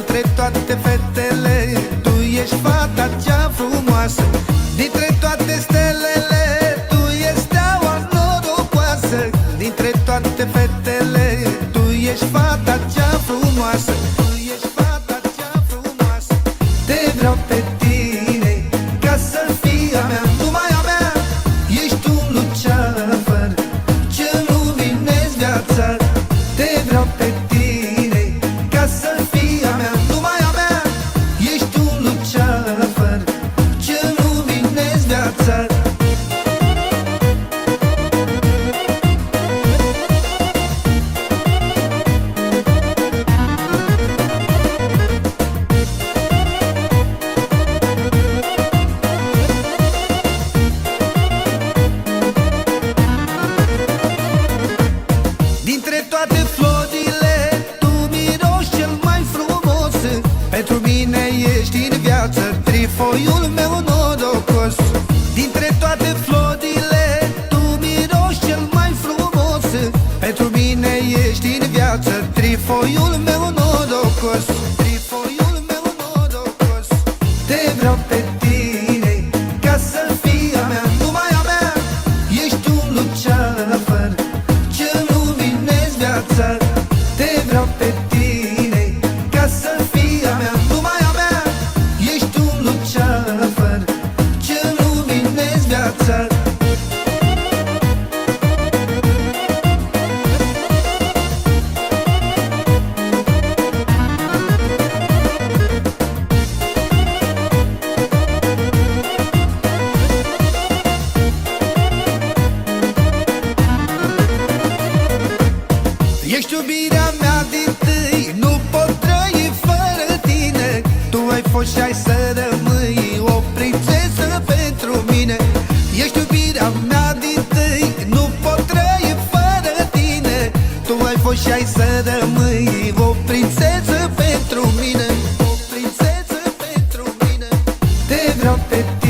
toate fetele Tu ești fata cea frumoasă. Dintre toate stelele Tu ești steaua norocoasă. Dintre toate fetele Tu ești fata cea frumoasă toate florile Tu miroși cel mai frumos. Pentru mine ești în viață Trifoiul meu norocos. Dintre toate florile Tu miroși cel mai frumos. Pentru mine ești în viață Trifoiul meu norocos. Trifoiul Ești iubirea mea din tâi Nu pot trăi fără tine. Tu ai fost și ai să rămâi O prințesă pentru mine. Ești iubirea mea din tâi Nu pot trăi fără tine. Tu ai fost și ai să rămâi O prințesă pentru mine. O prințesă pentru mine. Te vreau pe tine